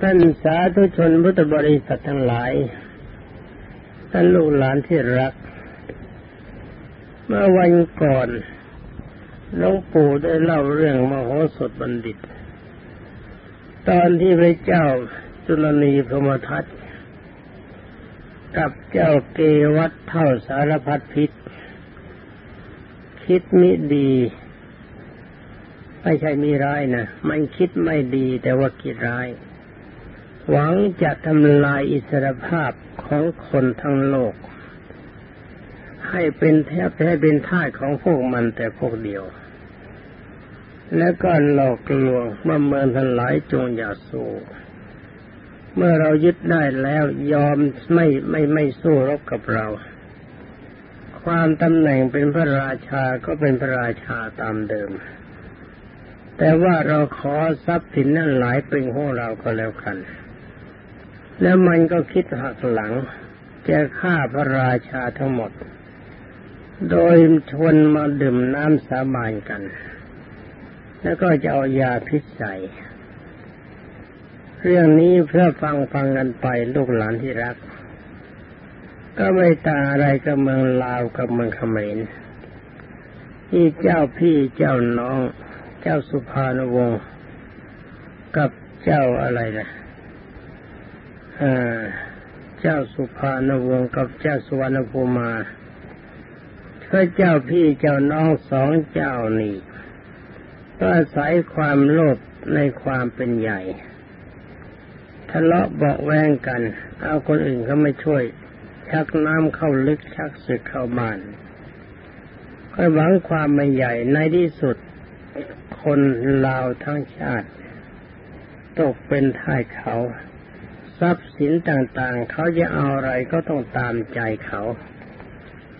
ท่านสาธุชนพุทธบริษัททั้งหลาย ท่านลูกหลานที่รัก เมื่อวันก่อนหลวงปู่ได้เล่าเรื่องมโหสถบัณฑิต ตอนที่พระเจ้าจุลนีพรมทัตกับเจ้าเกวัตเท่าสารพัดพิษ คิดมิดีไม่ใช่มีร้ายนะ มันคิดไม่ดีแต่ว่าคิดร้าย หวังจะทำลายอิสรภาพของคนทั้งโลก ให้เป็นแทบให้เป็นท่าของพวกมันแต่พวกเดียว แล้วก็หลอกลวงเมื่อเมืองทั้งหลายจงอย่าสู้เมื่อเรายึดได้แล้วยอมไม่ไม่ไม่สู้รบกับเรา ความตำแหน่งเป็นพระราชาก็เป็นพระราชาตามเดิม แต่ว่าเราขอทรัพย์สินนั่นหลายเป็นของเราก็แล้วกัน แล้วมันก็คิดหักหลังจะฆ่าพระราชาทั้งหมด โดยชวนมาดื่มน้ำสาบานกัน แล้วก็จะเอายาพิษใส่เรื่องนี้เพื่อฟังฟังกันไปลูกหลานที่รัก ก็ไม่ต่างอะไรกับเมืองลาวกับเมืองเขมรที่เจ้าพี่เจ้าน้อง เจ้าสุภานวงศ์กับเจ้าอะไรนะ เจ้าสุภานวงศ์กับเจ้าสุวรรณภูมาพระเจ้าพี่เจ้าน้องสองเจ้านี่ก็อาศัยความโลภในความเป็นใหญ่ ทะเลาะเบาแวงกัน เอาคนอื่นเขาไม่ช่วย ชักน้ำเข้าลึกชักสึกเข้าบ้านก็หวังความไม่ใหญ่ในที่สุดคนลาวทั้งชาติ ตกเป็นท่ายเขา ทรัพย์สินต่างๆ เขาจะเอาอะไรก็ต้องตามใจเขา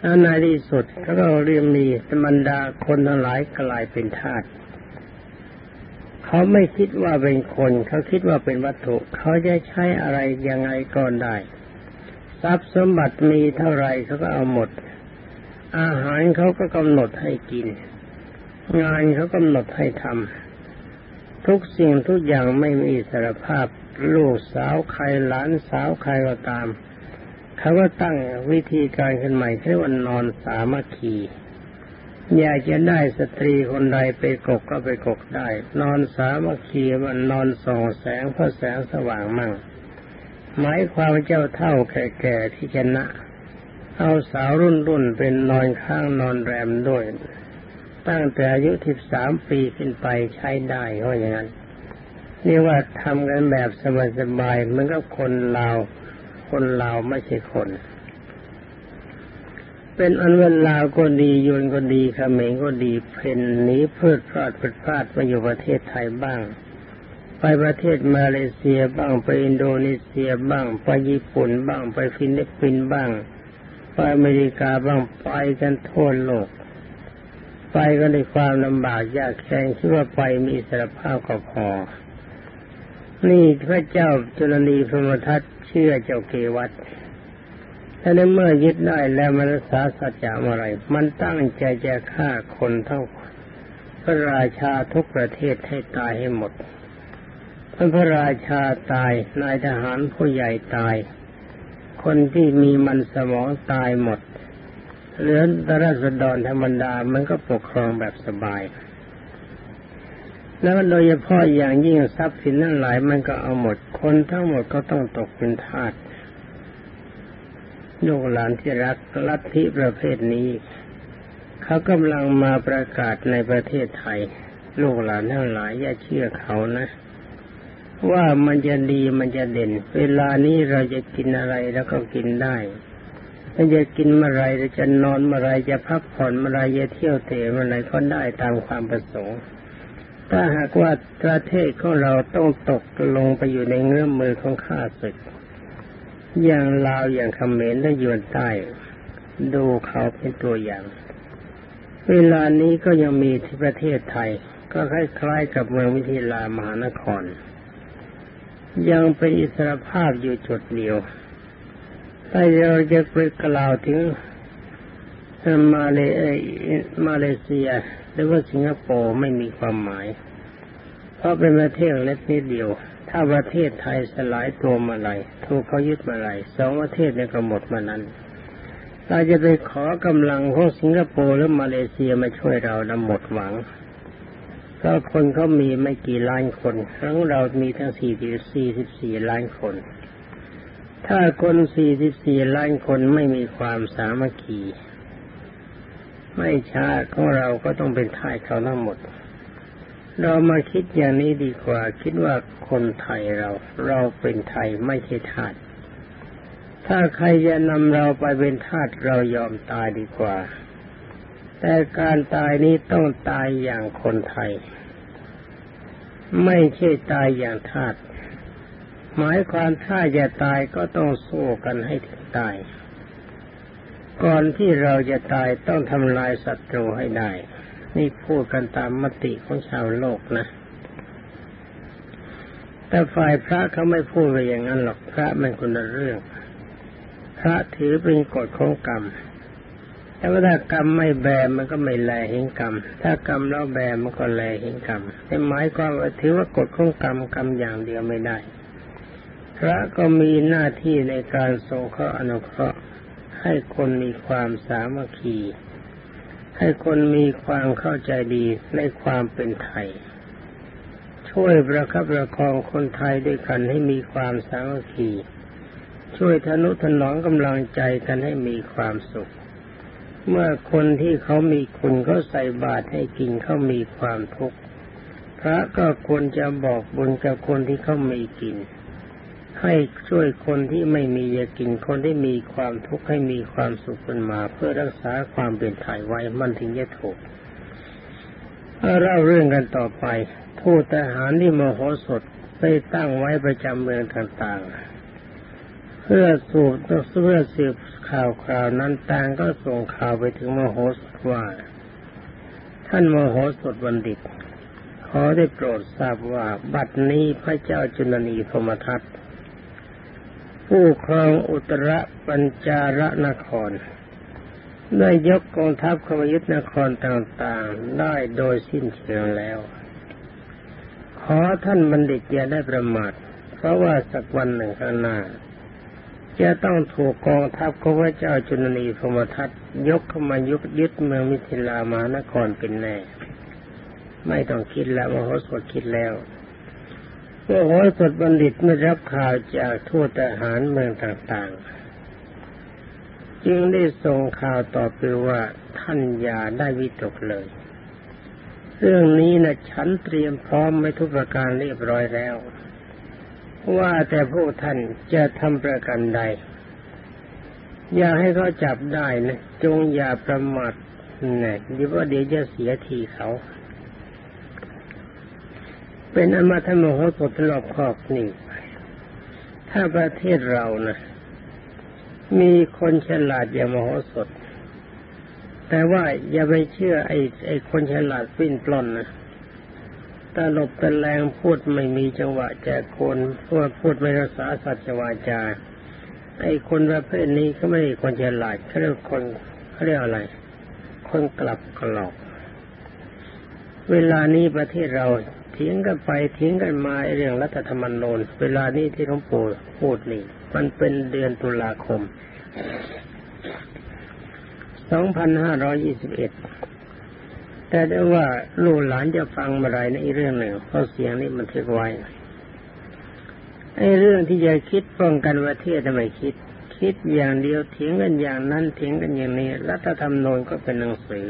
แล้วในที่สุดเขาก็เรียมมีบรรดาคนทั้งหลายกลายเป็นทาสเขาไม่คิดว่าเป็นคน เขาคิดว่าเป็นวัตถุ เขาจะใช้อะไรยังไงก็ได้ ทรัพย์สมบัติมีเท่าไรเขาก็เอาหมด อาหารเขาก็กำหนดให้กิน งานเขากำหนดให้ทำทุกสิ่งทุกอย่างไม่มีสารภาพ ลูกสาวใครหลานสาวใครก็ตามเขาก็ตั้งวิธีการขึ้นใหม่เรียกว่านอนสามัคคีอยากจะได้สตรีคนใดไปกกก็ไปกกได้ นอนสามัคคีมันนอนส่องแสงเพราะแสงสว่างมั่งหมายความเจ้าเท่าแก่ๆที่ชนะ เอาสาวรุ่นรุ่นเป็นนอนข้างนอนแรมด้วย ตั้งแต่อายุสิบสามปีขึ้นไปใช้ได้เพราะอย่างนั้น นี่ว่าทำกันแบบสบายๆเหมือนกับคนลาว คนลาวไม่ใช่คน เป็นอันว่าลาวก็ดีญวนก็ดีเขมรก็ดีเผ่นหนีเพื่อพลาดพลาดมาอยู่ประเทศไทยบ้าง ไปประเทศมาเลเซียบ้างไปอินโดนีเซียบ้าง ไปญี่ปุ่นบ้างไปฟิลิปปินส์บ้าง ไปอเมริกาบ้างไปกันทั่วโลก ไปก็ในความลำบากยากแค้นคิดว่าไปมีสารภาพก็พอ นี่พระเจ้าจุลนีพรมทัตเชื่อเจ้าเกวัตถ้าในเมื่อยึดได้แล้วมันรักษาสัจจะอะไร มันตั้งใจจะฆ่าคนเท่าพระราชาทุกประเทศให้ตายให้หมดพระราชาตายนายทหารผู้ใหญ่ตาย คนที่มีมันสมองตายหมดเหลือตราษฎรธรรมดามันก็ปกครองแบบสบาย แล้วโดยเฉพาะอย่างยิ่งทรัพย์สินนั่นหลายมันก็เอาหมด คนทั้งหมดก็ต้องตกเป็นทาสลูกหลานที่รักลัทธิประเภทนี้ เขากำลังมาประกาศในประเทศไทย ลูกหลานทั้งหลายอย่าเชื่อเขานะ ว่ามันจะดีมันจะเด่น เวลานี้เราจะกินอะไรแล้วก็กินได้ถ้าจะกินเมื่อไรจะนอนเมื่อไรจะพักผ่อนเมื่อไรจะเที่ยวเตะเมื่อไรก็ได้ตามความประสงค์ ถ้าหากว่าประเทศของเราต้องตกลงไปอยู่ในเงื้อมมือของข้าศึก อย่างลาวอย่างเขมรและยวนใต้ ดูเขาเป็นตัวอย่าง เวลานี้ก็ยังมีที่ประเทศไทย ก็คล้ายๆกับเมืองวิทิลามหานคร ยังเป็นอิสรภาพอยู่จุดเดียวถ้าเราจะไปกล่าวถึงมาเลมาเลเซีย หรือว่าสิงคโปร์ไม่มีความหมาย เพราะเป็นประเทศเล็กนิดเดียว ถ้าประเทศไทยสลายตัวมาไหลถูกเขายึดมาไหลสองประเทศนี่ยก็หมดมานั้น เราจะไปขอกำลังของสิงคโปร์หรือมาเลเซียมาช่วยเรานำหมดหวังเพราะคนเขามีไม่กี่ล้านคนทั้งเรามีทั้งสี่สี่สิบสี่ล้านคน ถ้าคนสี่สิบสี่ล้านคนไม่มีความสามัคคี ไม่ช้าของเราก็ต้องเป็นท่ายเขาทั้งหมด เรามาคิดอย่างนี้ดีกว่า คิดว่าคนไทยเราเราเป็นไทยไม่ใช่ทาสถ้าใครจะนำเราไปเป็นทาสเรายอมตายดีกว่า แต่การตายนี้ต้องตายอย่างคนไทย ไม่ใช่ตายอย่างทาสหมายความถ้าจะตายก็ต้องสู้กันให้ถึงตาย ก่อนที่เราจะตายต้องทำลายศัตรูให้ได้ นี่พูดกันตามมติของชาวโลกนะ แต่ฝ่ายพระเขาไม่พูดไปอย่างนั้นหรอกพระมันคนละเรื่อง พระถือเป็นกฎของกรรม แต่ว่าถ้ากรรมไม่แบมันก็ไม่แลเห็นกรรม ถ้ากรรมแล้วแบมันก็แลเห็นกรรมแต่หมายความว่าถือว่ากฎของกรรมกรรมอย่างเดียวไม่ได้ พระก็มีหน้าที่ในการทรงเคราะห์อนุเคราะห์ ให้คนมีความสามัคคี ให้คนมีความเข้าใจดีในความเป็นไทย ช่วยประคับประคองคนไทยด้วยกันให้มีความสามัคคี ช่วยทนุถนอมกำลังใจกันให้มีความสุข เมื่อคนที่เขามีคุณเขาใส่บาตรให้กินเขามีความทุกข์พระก็ควรจะบอกบุญกับคนที่เขาไม่กิน ให้ช่วยคนที่ไม่มีจะกินคนที่มีความทุกข์ให้มีความสุขขึ้นมา เพื่อรักษาความเป็นไทยไว้มันถึงจะถูกเล่าเรื่องกันต่อไปทูตทหารที่มโหสถไปตั้งไว้ประจำเมืองต่างๆ เพื่อสูบเพื่อสืบข่าวคราวนั้นต่างก็ส่งข่าวไปถึงมโหสถว่า ท่านมโหสถบัณฑิต ขอได้โปรดทราบว่าบัดนี้พระเจ้าจุลนีพมทัต ผู้ครองอุตรปัญจาระนคร ได้ยกกองทัพขมยุทธนครต่างๆ ได้โดยสิ้นเชิงแล้ว ขอท่านบัณฑิตอย่าได้ประมาทเพราะว่าสักวันหนึ่งข้างหน้าจะต้องถูกกองทัพของพระเจ้าจุลนีพมทัตยกเข้ามายุกยึดเมืองมิถิลามานครเป็นแน่ ไม่ต้องคิดแล้วว่าโหสถคิดแล้ว เมื่อโหสถบัณฑิตไม่รับข่าวจากทั่วทหารเมืองต่างๆ จึงได้ส่งข่าวต่อไปว่าท่านอย่าได้วิตกเลย เรื่องนี้นะฉันเตรียมพร้อมไว้ทุกประการเรียบร้อยแล้ว ว่าแต่พวกท่านจะทำประกันใด อย่าให้เขาจับได้นะ จงอย่าประมาทนะดีว่าเดี๋ยวจะเสียทีเขา เป็นอมาธมโหสถรอบครอบนี่ถ้าประเทศเรานะมีคนฉลาดอย่างมโหสถ แต่ว่าอย่าไปเชื่อไอ้ไอ้คนฉลาดปิ้นปล้นนะตลบตะแรงพูดไม่มีจังหวะแจกคนพูดพูดไม่รักษาสัจวาจา ไอ้คนประเภทนี้ก็ไม่ใช่คนฉลาดเขาเรียกคนเขาเรียกอะไร คนกลับกลอก เวลานี้ประเทศเรา ถียงกันไปเถียงกันมาเรื่องรัฐธรรมนูญเวลานี้ที่หลวงปู่พูดนี่ มันเป็นเดือนตุลาคม 2521 แต่ได้ว่าลูกหลานจะฟังมาไรในเรื่องหนึ่งเพราะเสียงนี้มันทึกไว้ไอ้เรื่องที่จะคิดป้องกันประเทศทำไมคิด คิดอย่างเดียวเถียงกันอย่างนั้นเถียงกันอย่างนี้ รัฐธรรมนูญก็เป็นหนังสือ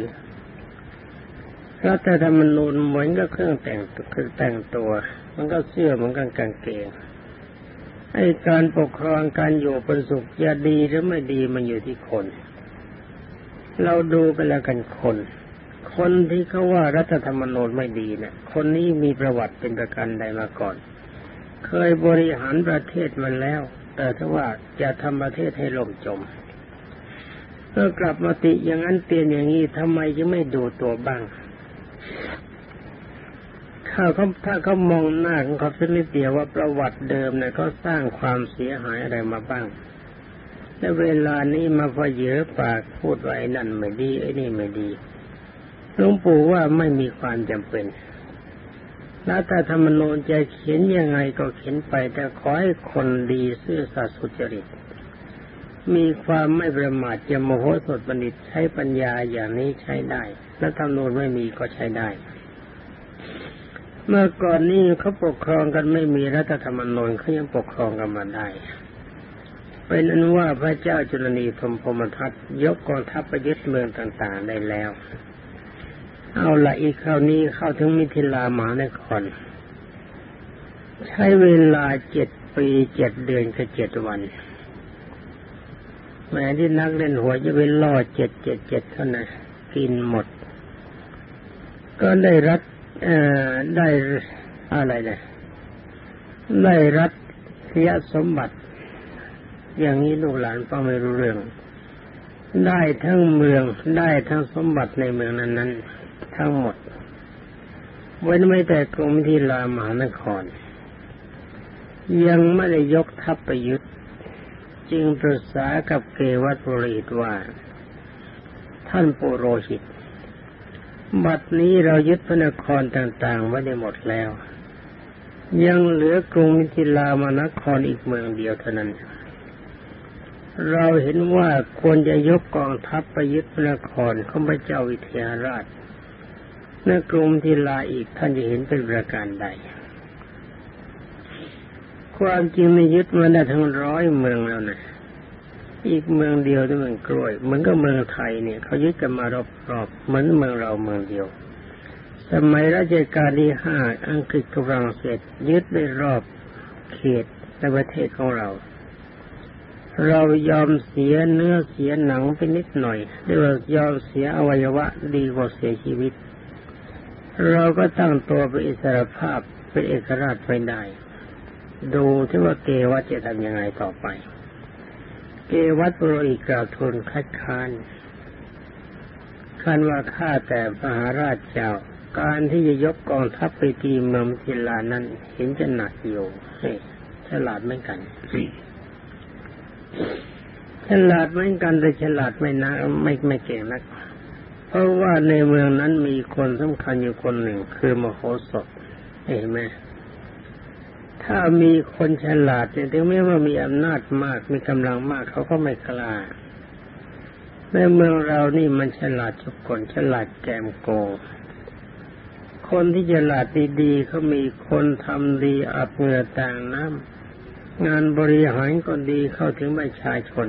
รัฐธรรมนูญเหมือนกับเครื่องแต่งคือแต่งตัว มันก็เสื้อเหมือนกันกางเกงไอ้การปกครองการอยู่เป็นสุขจะดีหรือไม่ดีมันอยู่ที่คน เราดูไปแล้วกันคน คนที่เขาว่ารัฐธรรมนูญไม่ดีเนะี่ย คนนี้มีประวัติเป็นประกันใดมาก่อน เคยบริหารประเทศมาแล้ว แต่ถ้าว่าจะทำประเทศให้ล่มจมเมื่อกลับมาติอย่างนั้นเตียนอย่างนี้ทำไมจะไม่ดูตัวบ้าง ถ้าเขาถ้าเขามองหน้าของเขาสักนิดเดียวว่าประวัติเดิมเนี่ยเขาสร้างความเสียหายอะไรมาบ้างและเวลานี้มาพอเยอะปากพูดไว้นั่นไม่ดีไอ้นี่ไม่ดีหลวงปู่ว่าไม่มีความจำเป็นรัฐธรรมนูญจะเขียนยังไงก็เขียนไป แต่ขอให้คนดีซื่อสัตย์สุจริต มีความไม่ประมาทจะโมโหสดบัณฑิตใช้ปัญญาอย่างนี้ใช้ได้รัฐธรรมนูญไม่มีก็ใช้ได้ เมื่อก่อนนี้เขาปกครองกันไม่มีรัฐธรรมนูญเขายังปกครองกันมาได้ เป็นอันว่าพระเจ้าจุลนีพรมพมทัตยกกองทัพไปยึดเมืองต่างๆได้แล้ว เอาละอีกคราวนี้เข้าถึงมิถิลามานคร ใช้เวลาเจ็ดปีเจ็ดเดือนกับเจ็ดวันแม้ที่นักเล่นหัวจะไปล่อเจ็ดเจ็ดเจ็ดเท่านั้นกินหมด ก็ได้รัฐ ได้อะไรเนี่ยได้รัฐยสมบัติ อย่างนี้ลูกหลานฟังไม่รู้เรื่อง ได้ทั้งเมืองได้ทั้งสมบัติในเมืองนั้นนั้นทั้งหมด เว้นไม่แต่กรมที่ลามหานคร ยังไม่ได้ยกทัพไปยึดจึงปรึกษากับเกวัตบริตว่า ท่านปุโรหิต บัดนี้เรายึดพระนครต่างๆไว้ได้หมดแล้ว ยังเหลือกรุงมิถิลามานครอีกเมืองเดียวเท่านั้น เราเห็นว่าควรจะยกกองทัพไปยึดพระนครของพระเจ้าวิเทหราชในกรุงทิลาอีกท่านจะเห็นเป็นประการใด ความจริงในยึดมาได้ทั้งร้อยเมืองแล้วนะ อีกเมืองเดียวที่เมืองกล้วยเหมือนกับเมืองไทยเนี่ยเขายึดกันมารอบๆเหมือนเมืองเราเมืองเดียว สมัยรัชกาลที่ห้าอังกฤษกำลังเสร็จยึดได้รอบเขตในประเทศของเรา เรายอมเสียเนื้อเสียหนังไปนิดหน่อยเรียกว่ายอมเสียอวัยวะดีกว่าเสียชีวิต เราก็ตั้งตัวเป็นอิสรภาพเป็นเอกราชไปได้ ดูที่ว่าเกวัตจะทำยังไงต่อไป เกวัตโปรอีกกล่าทูลคัดค้านคันว่าข้าแต่มหาราชเจ้า การที่จะยกกองทัพไปตีเมืองทิลานั้น เห็นจะหนักอยู่ฉลาดเหมือนกันฉลาดเหมือนกันแต่ฉลาดไม่นักไม่ไม่เก่งนัก เพราะว่าในเมืองนั้นมีคนสำคัญอยู่คนหนึ่ง คือมโหสถเห็นไหม ถ้ามีคนฉลาดเนี่ยถึงแม้ว่ามีอำนาจมากมีกำลังมากเขาก็ไม่กล้าในเมืองเรานี่มันฉลาดทุกคนฉลาดแกมโกงคนที่ฉลาดดีๆเขามีคนทำดีอับเหงื่อต่างน้ำงานบริหารก็ดีเข้าถึงประชาชน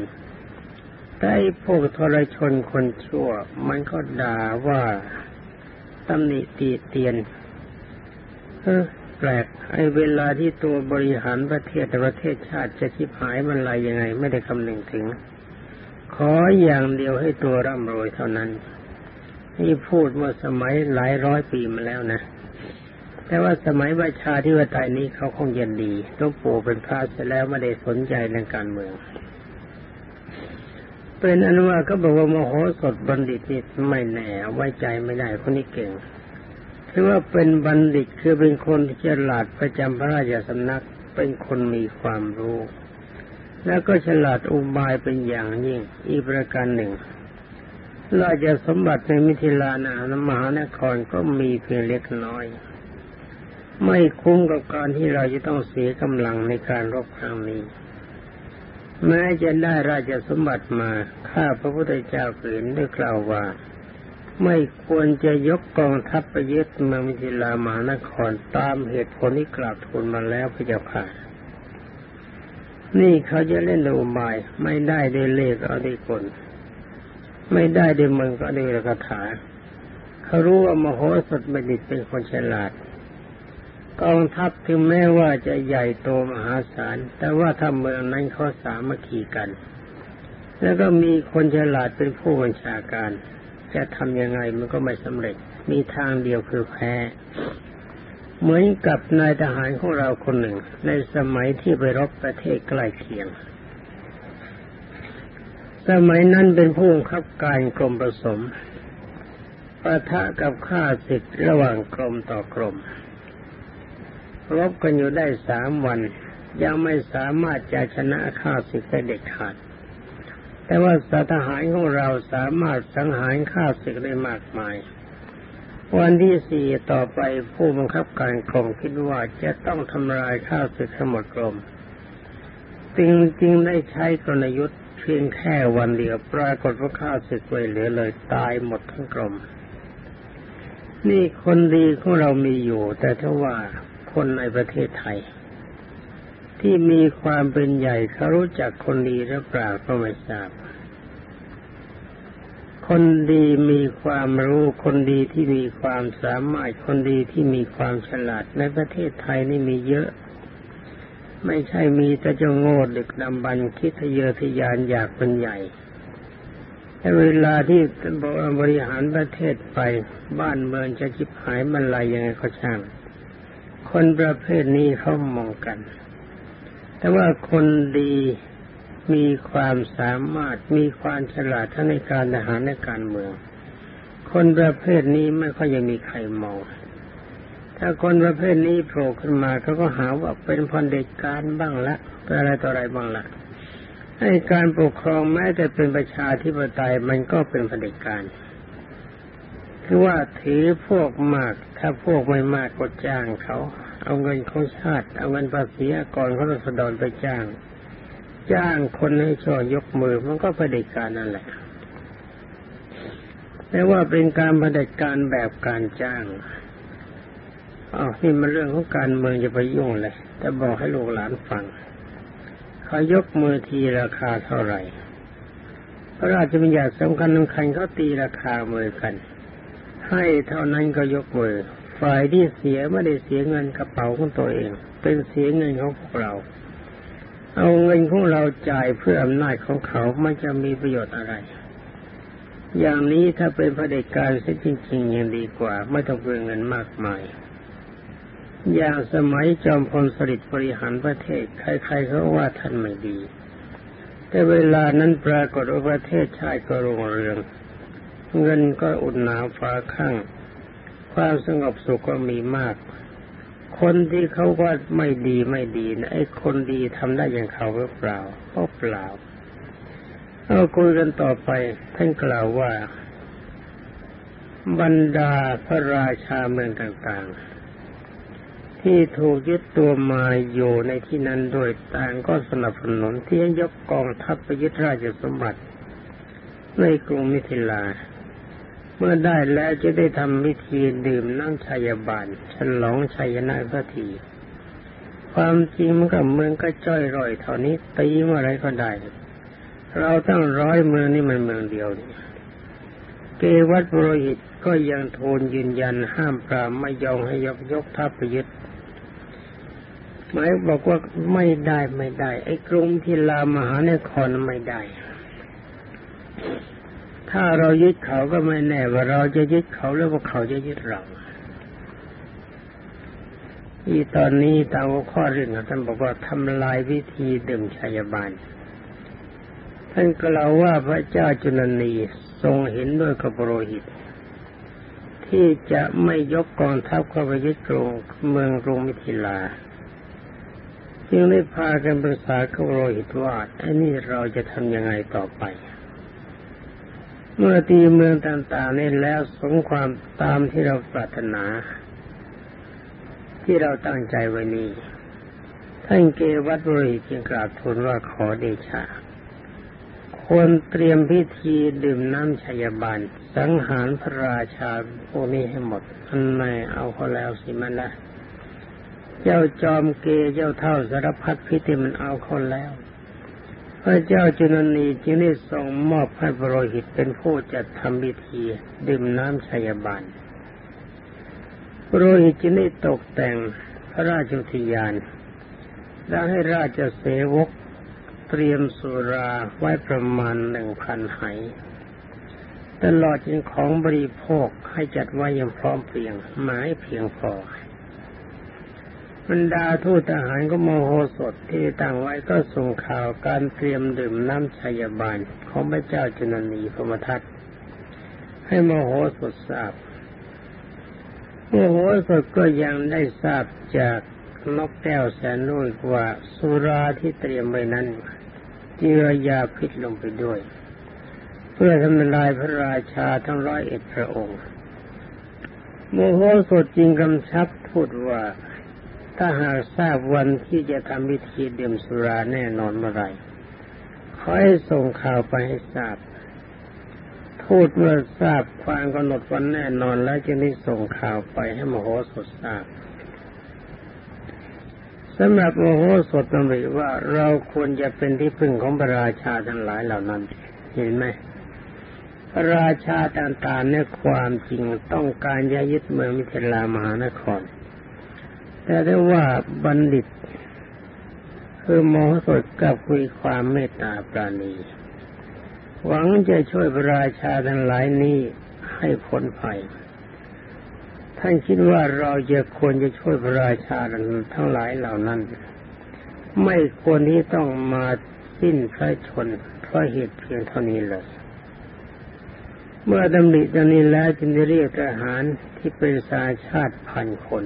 แต่พวกทรชนคนชั่ว มันก็ด่าว่าตำหนิตีเตียนเออ แปลกไอ้เวลาที่ตัวบริหารประเทศประเทศชาติจะชิบหายมันไรยังไง ไม่ได้คำนึงถึง ขออย่างเดียวให้ตัวร่ำรวยเท่านั้นนี่พูดเมื่อสมัยหลายร้อยปีมาแล้วนะ แต่ว่าสมัยประชาธิปไตยนี้เขาคงเย็นดีต้องปู่เป็นพระเสร็จแล้วไม่ได้สนใจในการเมือง เป็นอันว่าก็บอกว่ามโหสถบัณฑิตนี่ไม่แน่ไว้ใจไม่ได้คนนี้เก่ง ถือว่าเป็นบัณฑิตคือเป็นคนที่ฉลาดประจำพระราชสำนัก เป็นคนมีความรู้ แล้วก็ฉลาดอุบายเป็นอย่างยิ่ง อีกประการหนึ่งราชสมบัติในมิถิลานานมหานครก็มีเพียงเล็กน้อย ไม่คุ้มกับการที่เราจะต้องเสียกำลังในการรบครั้งนี้ แม้จะได้ราชสมบัติมา ข้าพระพุทธเจ้าเห็นได้กล่าวว่า ไม่ควรจะยกกองทัพไปยึดเมืองมิถิลามานครตามเหตุผลที่กล่าวทูลมาแล้วพระเจ้าค่ะ นี่เขาจะเล่นดูบาย ไม่ได้ได้เลขเอาได้คนไม่ได้ได้เมืองก็ได้คาถาเขารู้ว่ามโหสถบัณฑิตเป็นคนฉลาด กองทัพถึงแม้ว่าจะใหญ่โตมหาศาล แต่ว่าถ้าเมืองนั้นเขาสามัคคีกัน แล้วก็มีคนฉลาดเป็นผู้บัญชาการ จะทำยังไงมันก็ไม่สำเร็จ มีทางเดียวคือแพ้ เหมือนกับนายทหารของเราคนหนึ่ง ในสมัยที่ไปรบประเทศใกล้เคียง สมัยนั้นเป็นผู้ขับการกรมผสมปะทะกับข้าศึกระหว่างกรมต่อกรมรบกันอยู่ได้สามวัน ยังไม่สามารถจะชนะข้าศึกได้เด็ดขาด แต่ว่าสทหารของเราสามารถสังหารข้าศึกได้มากมาย วันที่สี่ต่อไปผู้บังคับการกรมคิดว่าจะต้องทำลายข้าวศึกทั้งหมดกรมจริงจริงได้ใช้กลยุทธ์เพียงแค่วันเดียวปรากฏว่าข้าวศึกไม่เหลือเลยตายหมดทั้งกรมนี่คนดีของเรามีอยู่ แต่ถ้าว่าคนในประเทศไทย ที่มีความเป็นใหญ่เขารู้จักคนดีหรือเปล่าก็ไม่ทราบ คนดีมีความรู้คนดีที่มีความสามารถคนดีที่มีความฉลาดในประเทศไทยนี่มีเยอะ ไม่ใช่มีแต่จ้าโง่ดึกดำบรรคิดทะเยอทะยานอยากเป็นใหญ่แต่เวลาที่บริหารประเทศไปบ้านเมืองจะจิบหายบรรลัยยังไงก็ช่าง คนประเภทนี้เขามองกัน แต่ว่าคนดีมีความสามารถมีความฉลาดทั้งในการทหารในการเมือง คนประเภทนี้ไม่ค่อยยังมีใครมองถ้าคนประเภทนี้โผล่ขึ้นมาเขาก็หาว่าเป็นพันเด็จการบ้างละเป็นอะไรต่ออะไรบ้างละให้การปกครองแม้แต่เป็นประชาธิปไตยมันก็เป็นเด็จการ คือว่าถือพวกมาก ถ้าพวกไม่มากก็จ้างเขา เอาเงินของชาติ เอาเงินภาษีก่อนเขาจะสดอนไปจ้าง จ้างคนให้ช่อยกมือมันก็เผด็จการนั่นแหละแต่ว่าเป็นการเผด็จการแบบการจ้างอ๋อนี่มันเรื่องของการเมืองจะไปยุ่งเลยแต่บอกให้ลูกหลานฟังเขายกมือทีราคาเท่าไหร่พระราชบัญญัติสำคัญสำคัญเขาตีราคามือกัน ให้เท่านั้นก็ยกมือ ฝ่ายที่เสียไม่ได้เสียเงินกระเป๋าของตัวเอง เป็นเสียเงินของพวกเรา เอาเงินของเราจ่ายเพื่ออำนาจของเขามันจะมีประโยชน์อะไร อย่างนี้ถ้าเป็นพระเดชการเสียจริงๆยังดีกว่า ไม่ต้องเปลืองเงินมากมาย อย่างสมัยจอมพลสฤษดิ์บริหารประเทศ ใครๆเขาว่าท่านไม่ดี แต่เวลานั้นปรากฏว่าประเทศชาติก็รุ่งเรือง เงินก็อุ่นหนาฟ้าข้าง ความสงบสุขก็มีมาก คนที่เขาว่าไม่ดีไม่ดีนะไอ้คนดีทำได้อย่างเขาหรือเปล่าก็เปล่าเอาคุยกันต่อไปท่านกล่าวว่า บรรดาพระราชาเมืองต่างๆ ที่ถูกยึดตัวมาอยู่ในที่นั้นโดยต่างก็สนับสนุนที่ยกกองทัพไปยึดราชสมบัติในกรุงมิถิลา เมื่อได้แล้วจะได้ทำวิธีดื่มน้ำชัยบาลฉลองชัยนาสักทีความจริงมันก็เมืองก็จ้อยร่อยเท่านี้ตีเมื่อไรก็ได้ เราตั้งร้อยเมืองนี่มันเมืองเดียวนี่เกวัตโปรหิตก็ยังโทนยืนยันห้ามปรามไม่ยอมให้ยกยกทัพไปยึดหมายบอกว่าไม่ได้ไม่ได้ ไอ้กรุงที่ลามหานครไม่ได้ ถ้าเรายึดเขาก็ไม่แน่ว่าเราจะยึดเขาหรือว่าเขาจะยึดเราที่ตอนนี้ตามข้อเรื่องท่านบอกว่าทำลายวิธีดื่มชัยบาลท่านกล่าวว่าพระเจ้าจุลนีทรงเห็นด้วยกับโรหิต ที่จะไม่ยกกองทัพเข้าไปยึดกรุงเมืองกรุงมิถิลาจึงได้พากันปรึกษากับโรหิตว่าไอ้นี่เราจะทำยังไงต่อไป เมื่อตีเมืองต่างๆนี่แล้วสมความตามที่เราปรารถนา ที่เราตั้งใจไว้นี้ท่านเกวัตโรหิตจึงกราบทูลว่าขอเดชะควรเตรียมพิธีดื่มน้ำชัยบาลสังหารพระราชาพวกนี้ให้หมดอันไหนเอาเขาแล้วสิมันละเจ้าจอมเกเจ้าเท่าสารพัดพิธีมันเอาคนแล้ว พระเจ้าจุนนีจึงได้ส่งมอบให้บรหิตเป็นผู้จัดทำพิธีดื่มน้ำชัยบาลบรหิตจึงได้ตกแต่งพระราชอุทยาน แล้วให้ราชเสวกเตรียมสุราไว้ประมาณหนึ่งพันไหตลอดจนของบริโภคให้จัดไว้อย่างพร้อมเพียงหมายเพียงพอ บรรดาทูตทหารก็โมโหสดที่ตั้งไว้ก็ส่งข่าวการเตรียมดื่มน้ำชัยบาลของพระเจ้าจุนนีพมทัตให้โมโหสดทราบโมโหสดก็ยังได้ทราบจากนกแก้วแสนนุ่ยว่าสุราที่เตรียมไว้นั้นเจือยาพิษลงไปด้วย เพื่อทำลายพระราชาทั้งร้อยเอ็ดพระองค์ โมโหสดจริงกำชับพูดว่า ถ้าหากทราบวันที่จะทำพิธีดื่มสุราแน่นอนเมื่อไรขอให้ส่งข่าวไปให้ทราบพูดเมื่อทราบความกำหนดวันแน่นอนแล้วจะได้ส่งข่าวไปให้มโหสถทราบสำหรับมโหสถนริว่าเราควรจะเป็นที่พึ่งของพระราชาทั้งหลายเหล่านั้น เห็นไหมพระราชาต่างๆเนี่ยความจริงต้องการจะยึดเมืองมิถิลามหานคร แต่ได้ว่าบัณฑิต คือมโหสถกับคุยความเมตตาปราณี หวังจะช่วยพระราชาทั้งหลายนี้ให้พ้นภัยท่านคิดว่าเราจะควรจะช่วยพระราชาทั้งหลายเหล่านั้น ไม่ควรที่ต้องมาสิ้นพระชนเพราะเหตุเพียงเท่านี้เลย เมื่อดำริตอนนี้แล้วจึงได้เรียกทหารที่เป็นสาชาติพันคน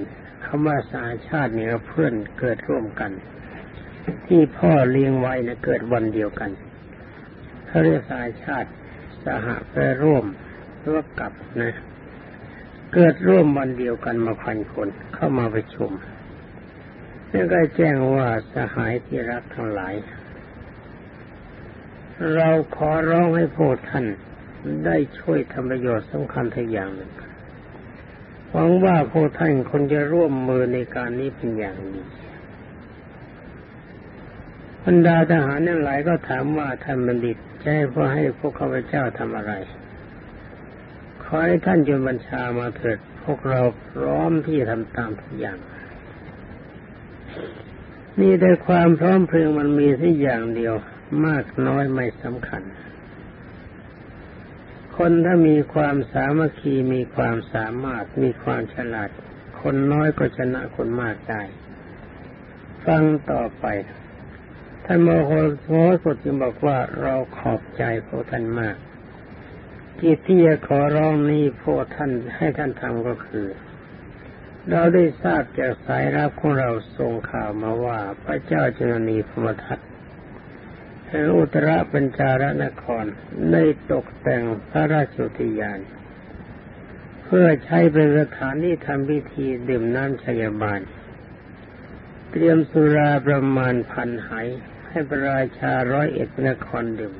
คำว่าสาชาติเนี่ยเพื่อนเกิดร่วมกัน ที่พ่อเลี้ยงไว้นะเกิดวันเดียวกันเขาเรียกสาชาติสหไปร่วมร่วมกับนะ เกิดร่วมวันเดียวกันมาพันคนเข้ามาประชุมแล้วก็แจ้งว่าสหายที่รักทั้งหลาย เราขอร้องให้พวกท่านได้ช่วยทำประโยชน์สำคัญทุกอย่างหนึ่ง หวังว่าพวกท่านคนจะร่วมมือในการนี้เป็นอย่างดีบรรดาทหารนั่งหลายก็ถามว่าท่านบัณฑิตจะให้พวกให้พวกข้าพเจ้าทำอะไร ขอให้ท่านจนบัญชามาเถิด พวกเราพร้อมที่ทำตามทุกอย่าง นี่แต่ความพร้อมเพรียงมันมีที่อย่างเดียว มากน้อยไม่สำคัญ คนถ้ามีความสามัคคีมีความสามารถมีความฉลาด คนน้อยก็ชนะคนมากได้ ฟังต่อไปท่านโมโหโหสดจึงบอกว่าเราขอบใจพวกท่านมากที่ที่จะขอร้องนี้พวกท่านให้ท่านทำก็คือ เราได้ทราบจากสายรับของเราส่งข่าวมาว่าพระเจ้าจุลนีพมทัตแห่ง อุตรปัญจารนครได้ตกแต่งพระราชอุทยาน เพื่อใช้เป็นสถานที่ทำพิธีดื่มน้ำชัยบาล เตรียมสุราประมาณพันไหให้พระราชาร้อยเอ็ดนครดื่ม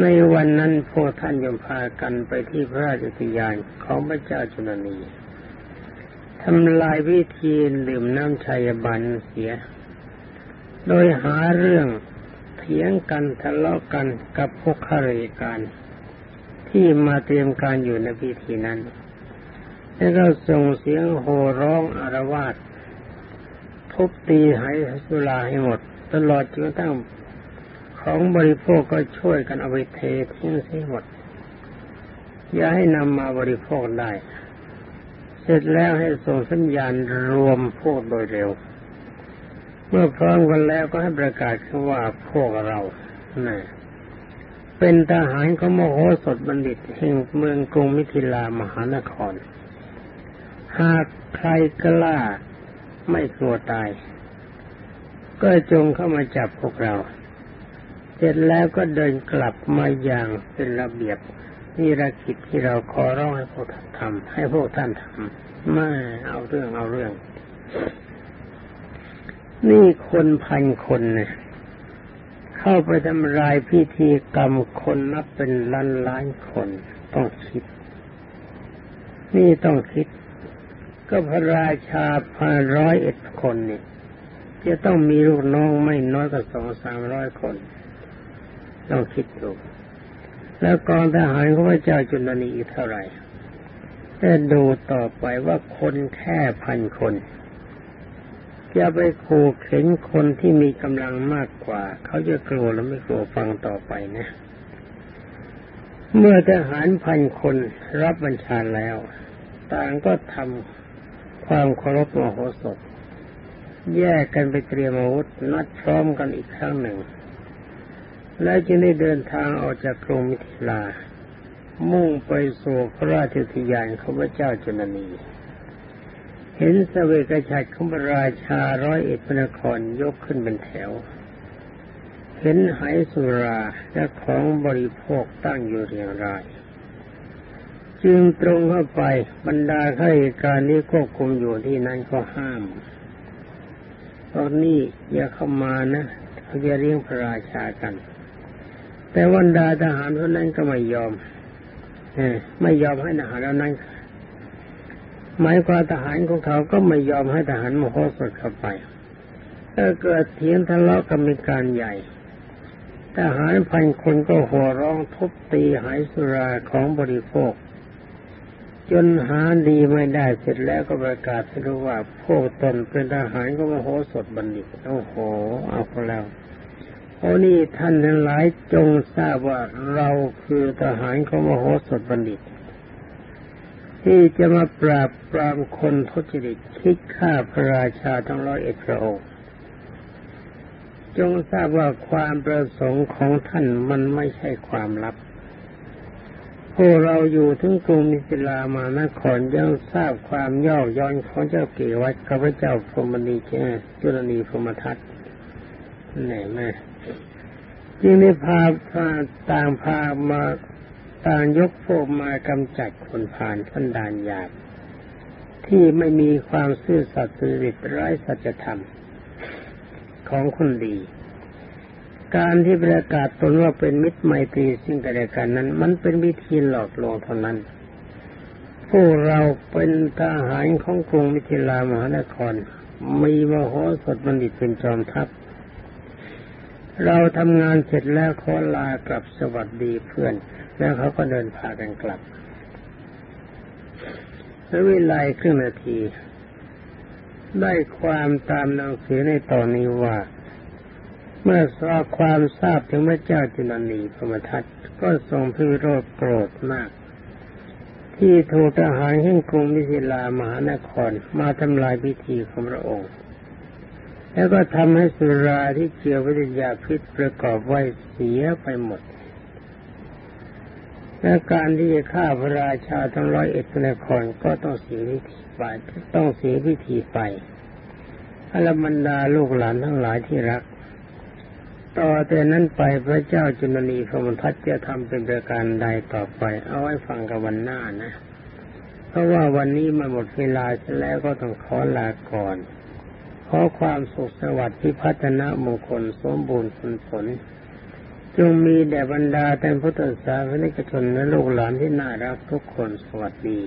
ในวันนั้นพวกท่านยมพากันไปที่พระราชทิยานของพระเจ้าจุลนีทำลายวิธีดื่มน้ำชัยบันเสีย โดยหาเรื่อง ถียงกันทะเลาะกันกับพวกข้าราชการ ที่มาเตรียมการอยู่ในพิธีนั้น แล้วก็ส่งเสียงโห่ร้องอารวาสทุบตีให้สุราให้หมด ตลอดจนกระทั่งของบริโภคก็ช่วยกันเอาไปเททิ้งเสียหมด อย่าให้นำมาบริโภคได้ เสร็จแล้วให้ส่งสัญญาณรวมพวกโดยเร็ว เมื่อพร้อมกันแล้วก็ให้ประกาศว่าพวกเรานะเป็นทหารของมโหสถบัณฑิตแห่งเมืองกรุงมิถิลามหานคร หากใครกล้าไม่กลัวตาย ก็จงเข้ามาจับพวกเรา เสร็จแล้วก็เดินกลับมาอย่างเป็นระเบียบนี่ระกิจที่เราขอร้องให้พวกท่านทำให้พวกท่านทำไม่เอาเรื่องเอาเรื่อง นี่คนพันคนเนี่ยเข้าไปทำลายพิธีกรรมคนนับเป็นล้านล้านคนต้องคิด นี่ต้องคิด ก็พระราชาพันร้อยเอ็ดคนเนี่ยจะต้องมีลูกน้องไม่น้อยกว่าสองสามร้อยคน ต้องคิดดูแล้วกองทหารของพระเจ้าจุลนีอีกเท่าไหร่แต่ดูต่อไปว่าคนแค่พันคน จะไปขู่เข็นคนที่มีกำลังมากกว่า เขาจะกลัวหรือไม่กลัวฟังต่อไปนะ เมื่อทหารพันคนรับบัญชาแล้ว ต่างก็ทำความเคารพมโหสถ แยกกันไปเตรียมอาวุธนัดพร้อมกันอีกครั้งหนึ่ง แล้วจึงได้เดินทางออกจากกรุงมิถิลา มุ่งไปสู่พระราชทิยานของพระเจ้าจุลนี เห็นสเวกชัดของพระราชาร้อยเอ็ดพนครยกขึ้นเป็นแถว เห็นไหสุราและของบริโภคตั้งอยู่เรียงราย จึงตรงเข้าไปบรรดาข้าราชการนี้ควบคุมอยู่ที่นั้นก็ห้าม ตอนนี้อย่าเข้ามานะเขาจะเรียกพระราชากัน แต่บรรดาทหารคนนั้นก็ไม่ยอมไม่ยอมให้ทหารเหล่านั้น หมายความทหารของเขาก็ไม่ยอมให้ทหารมโหสถเข้าไปถ้าเกิดเถียงทะเลาะกันมีการใหญ่ ทหารพันคนก็หัวร้องทุบตีหายสุราของบริโภค จนหาดีไม่ได้เสร็จแล้วก็ประกาศให้รู้ว่าพวกตนเป็นทหารก็มโหสถบัณฑิตโอ้โห เอาไปแล้วโอ้นี่ท่านทั้งหลายจงทราบว่าเราคือทหารของมโหสถบัณฑิต ที่จะมาปราบปรามคนทุจริตคิดฆ่าพระราชาทั้งร้อยเอ็ดพระองค์จงทราบว่าความประสงค์ของท่านมันไม่ใช่ความลับพวกเราอยู่ถึงกรุงมิถิลามานครยังทราบความย่อย้อนของเจ้าเกวัตข้าพเจ้าพรมณีเจ้จุลนีพรมทัตไหนแม่จึงได้พาพาต่างพามา ต่างยกพวกมากำจัดคนผ่านสันดานหยาบ ที่ไม่มีความซื่อสัตย์สุจริตไร้สัจธรรม ของคนดี การที่ประกาศตนว่าเป็นมิตรไมตรีซึ่งกันและกันนั้น มันเป็นวิธีหลอกลวงเท่านั้นพวกเราเป็นทหารของกรุงมิถิลามหานคร มีมโหสถบัณฑิตเป็นจอมทัพ เราทำงานเสร็จแล้วขอลากลับสวัสดีเพื่อน แล้วเขาก็เดินพากันกลับแล้เวลาครึ่งนาที ได้ความตามหนังสือในตอนนี้ว่า เมื่อทราบความทราบถึงพระเจ้าจุลนีพมทัตก็ทรงพิโรธโกรธมาก ที่ถูกทหารแห่งกรุงมิถิลามหานครมาทำลายพิธีของพระองค์ แล้วก็ทำให้สุราที่เกี่ยววิทยาพิษประกอบไว้เสียไปหมด และการที่จะฆ่าพระราชาทั้งร้อยเอ็ดนครก็ต้องเสียพิธีไปต้องเสียพิธีไปอรบรรดาลูกหลานทั้งหลายที่รัก ต่อแต่นั้นไปพระเจ้าจุลนีพระมทัตจะทำเป็นประการใดต่อไป เอาไว้ฟังกับวันหน้านะ เพราะว่าวันนี้มาหมดเวลาแล้วก็ต้องขอลาก่อน ขอความสุขสวัสดิ์ที่พัฒนามงคลสมบูรณ์ผลผล จงมีแด่บรรดาท่พุทธศาสนิกชนและลูกหลานที่น่ารักทุกคนสวัสดี